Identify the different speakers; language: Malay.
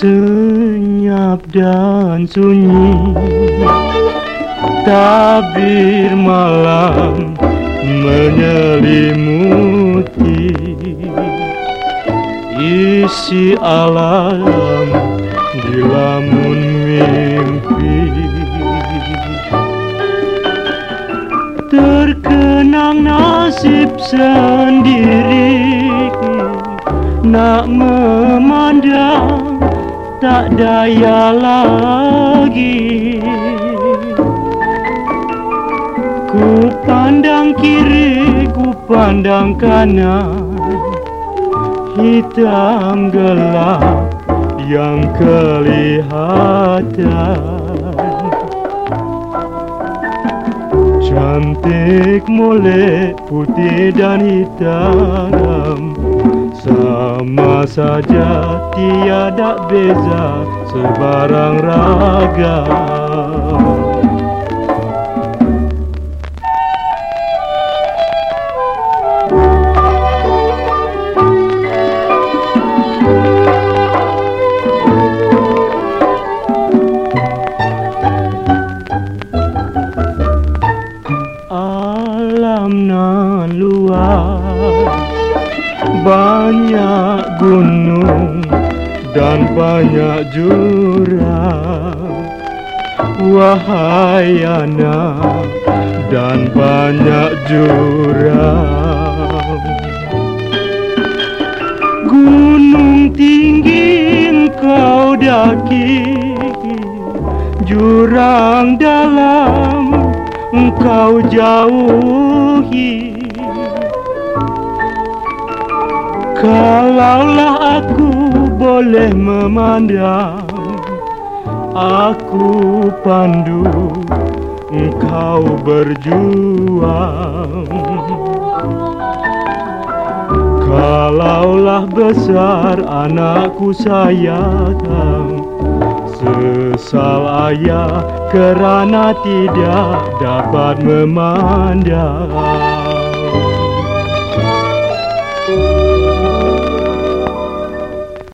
Speaker 1: Senyap dan sunyi. Tabir malam menyelimuti Isi alam di lamun mimpi. Terkenang nasib sendiri Nak memandang tak daya lagi. Ku pandang kiri, ku pandang kanan. Hitam gelap yang kelihatan Cantik molek putih dan hitam. Sama saja tiada beza sebarang ragam Nan luas banyak gunung dan banyak jurang. Wahai anak dan banyak jurang. Gunung tinggi engkau daki Jurang dalam engkau jauhi Kalaulah aku boleh memandang Aku pandu engkau berjuang. Kalaulah besar anakku sayang Sesal ayah kerana tidak dapat memandang